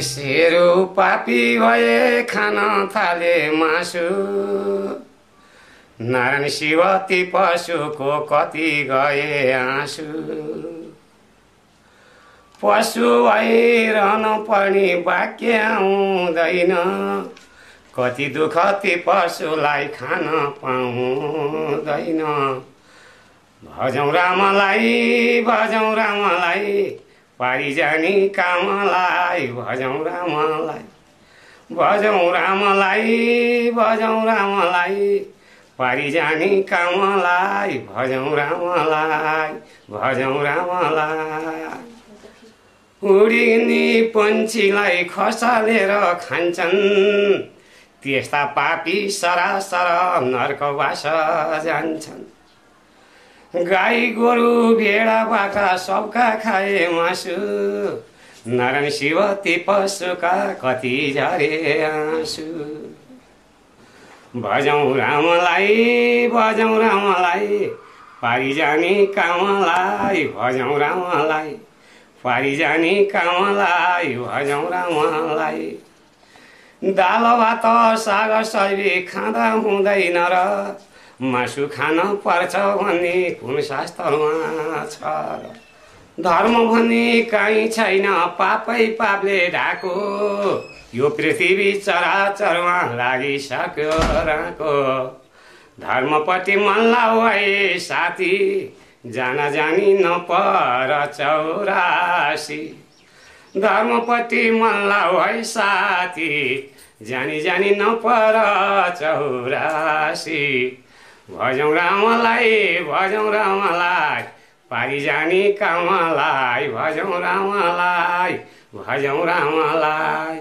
सेरो पापी भए खान थाले मासु। नारायण शिव ती पशुको कति गए आँसु। पशु भइरहन पर्ने वाक्य आउँदैन। कति दुःख ती पशुलाई खान पाउँदैन। भजौँ रामलाई भजौँ रामलाई। पारी जाने कामलाई भजौँ रामलाई। भजौँ रामलाई भजौँ रामलाई। पारी जाने कामलाई भजौँ रामलाई भजौँ रामलाई। उडिने पन्छीलाई खसालेर खान्छन्। त्यस्ता पापी सरासर नर्कवास जान्छन्। गाई गोरु भेडा बाख्रा सबका खाए मासु। नारायण शिव ती पशुका कति झरे आँसु। भजौँ रामलाई भजौँ रामलाई पारी जाने कामलाई भजौँ रामलाई पारी जाने कामलाई भजौँ रामलाई। दाल भात साग सब्जी खाँदा हुँदैन र मासु खान पर्छ भन्ने कुन शास्त्रमा छ धर्म भन्ने काहीँ छैन पापै पापले ढाको। यो पृथ्वी चराचरमा लागिसक्यो राको धर्मपट्टि मन लाए साथी जान जानी नपर चौरासी। धर्मपट्टि मन लाए साथी जानी जानी नपर चौरासी। भजौँ रामलाई भजौँ रामलाई पारी जाने कामलाई भजौँ रामलाई भजौँ रामलाई।